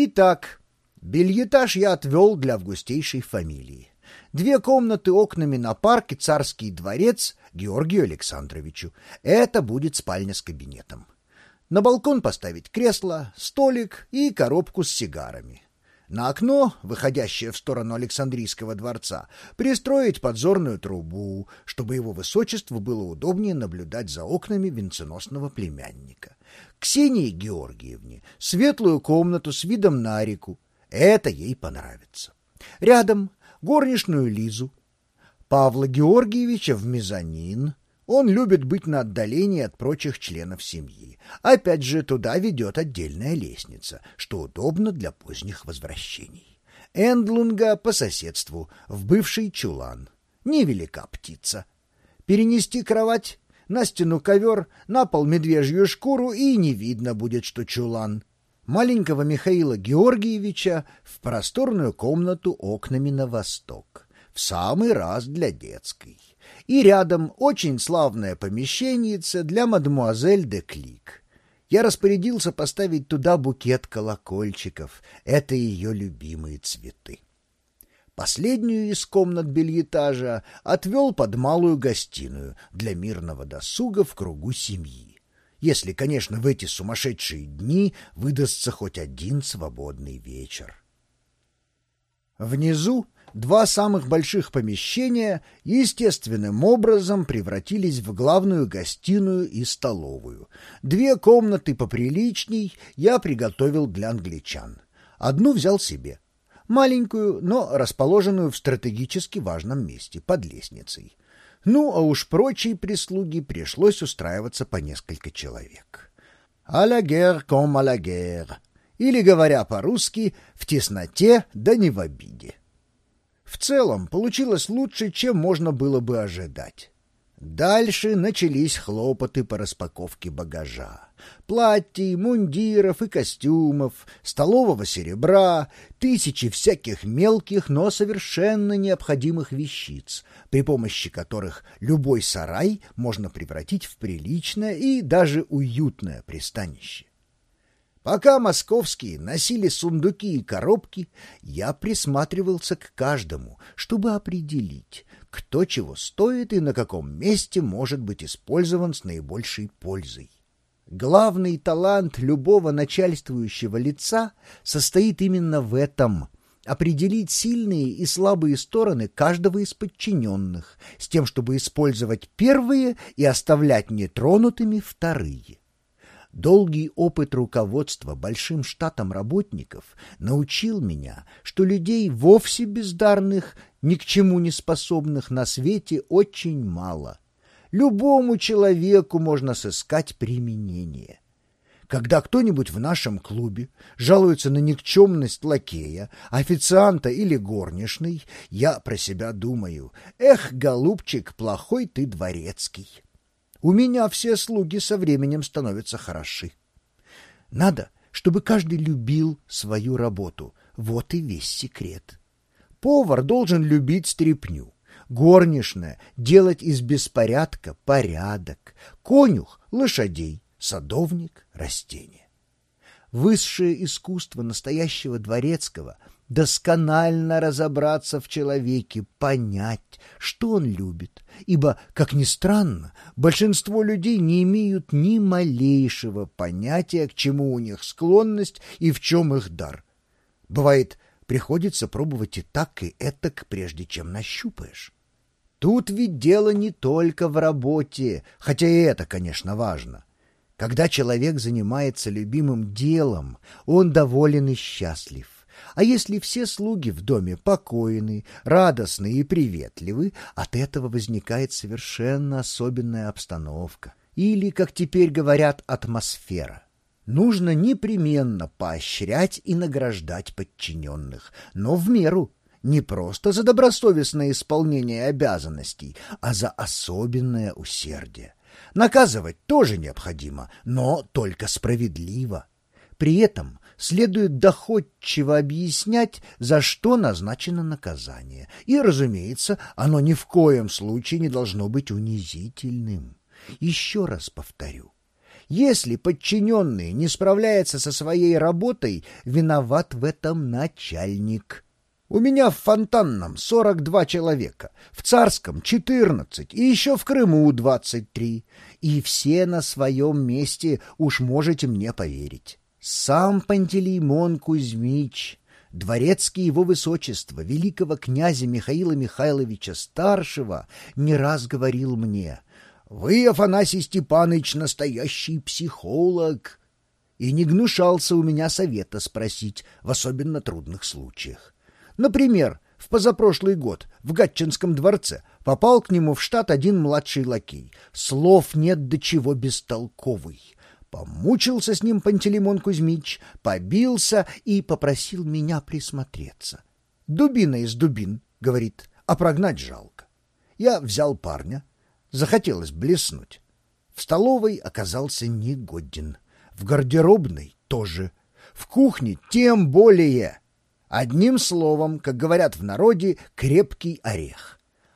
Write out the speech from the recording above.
Итак, бельетаж я отвел для августейшей фамилии. Две комнаты окнами на парк и царский дворец Георгию Александровичу. Это будет спальня с кабинетом. На балкон поставить кресло, столик и коробку с сигарами. На окно, выходящее в сторону Александрийского дворца, пристроить подзорную трубу, чтобы его высочеству было удобнее наблюдать за окнами венценосного племянника. Ксении Георгиевне светлую комнату с видом на реку. Это ей понравится. Рядом горничную Лизу. Павла Георгиевича в мезонин. Он любит быть на отдалении от прочих членов семьи. Опять же, туда ведет отдельная лестница, что удобно для поздних возвращений. Эндлунга по соседству, в бывший чулан. Невелика птица. Перенести кровать на стену ковер, на пол медвежью шкуру, и не видно будет, что чулан. Маленького Михаила Георгиевича в просторную комнату окнами на восток. В самый раз для детской и рядом очень славное помещеннице для мадемуазель де Клик. Я распорядился поставить туда букет колокольчиков. Это ее любимые цветы. Последнюю из комнат бельетажа отвел под малую гостиную для мирного досуга в кругу семьи. Если, конечно, в эти сумасшедшие дни выдастся хоть один свободный вечер. Внизу два самых больших помещения естественным образом превратились в главную гостиную и столовую. Две комнаты поприличней я приготовил для англичан. Одну взял себе. Маленькую, но расположенную в стратегически важном месте, под лестницей. Ну, а уж прочей прислуги пришлось устраиваться по несколько человек. «А la guerre comme à la guerre», или, говоря по-русски, «в тесноте да не в обиде». В целом получилось лучше, чем можно было бы ожидать. Дальше начались хлопоты по распаковке багажа. Платьей, мундиров и костюмов, столового серебра, тысячи всяких мелких, но совершенно необходимых вещиц, при помощи которых любой сарай можно превратить в приличное и даже уютное пристанище. Пока московские носили сундуки и коробки, я присматривался к каждому, чтобы определить, кто чего стоит и на каком месте может быть использован с наибольшей пользой. Главный талант любого начальствующего лица состоит именно в этом — определить сильные и слабые стороны каждого из подчиненных, с тем, чтобы использовать первые и оставлять нетронутыми вторые. Долгий опыт руководства большим штатом работников научил меня, что людей вовсе бездарных, ни к чему не способных на свете очень мало. Любому человеку можно сыскать применение. Когда кто-нибудь в нашем клубе жалуется на никчемность лакея, официанта или горничной, я про себя думаю, «Эх, голубчик, плохой ты дворецкий». У меня все слуги со временем становятся хороши. Надо, чтобы каждый любил свою работу. Вот и весь секрет. Повар должен любить стряпню. Горничная — делать из беспорядка порядок. Конюх — лошадей, садовник — растения. Высшее искусство настоящего дворецкого досконально разобраться в человеке, понять, что он любит, ибо, как ни странно, большинство людей не имеют ни малейшего понятия, к чему у них склонность и в чем их дар. Бывает, приходится пробовать и так, и этак, прежде чем нащупаешь. Тут ведь дело не только в работе, хотя и это, конечно, важно. Когда человек занимается любимым делом, он доволен и счастлив. А если все слуги в доме покойны, радостны и приветливы, от этого возникает совершенно особенная обстановка. Или, как теперь говорят, атмосфера. Нужно непременно поощрять и награждать подчиненных, но в меру, не просто за добросовестное исполнение обязанностей, а за особенное усердие. Наказывать тоже необходимо, но только справедливо. При этом следует доходчиво объяснять, за что назначено наказание. И, разумеется, оно ни в коем случае не должно быть унизительным. Еще раз повторю. Если подчиненный не справляется со своей работой, виноват в этом начальник. У меня в Фонтанном 42 человека, в Царском 14 и еще в Крыму 23. И все на своем месте, уж можете мне поверить. Сам Пантелеймон Кузьмич, дворецкий его высочества, великого князя Михаила Михайловича Старшего, не раз говорил мне, «Вы, Афанасий Степаныч, настоящий психолог!» И не гнушался у меня совета спросить в особенно трудных случаях. Например, в позапрошлый год в Гатчинском дворце попал к нему в штат один младший лакей. Слов нет до чего бестолковый. Помучился с ним Пантелеймон Кузьмич, побился и попросил меня присмотреться. «Дубина из дубин», — говорит, — «а прогнать жалко». Я взял парня. Захотелось блеснуть. В столовой оказался негоден. В гардеробной тоже. В кухне тем более. Одним словом, как говорят в народе, крепкий орех.